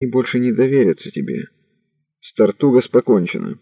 и больше не доверятся тебе. С Тартугас покончено.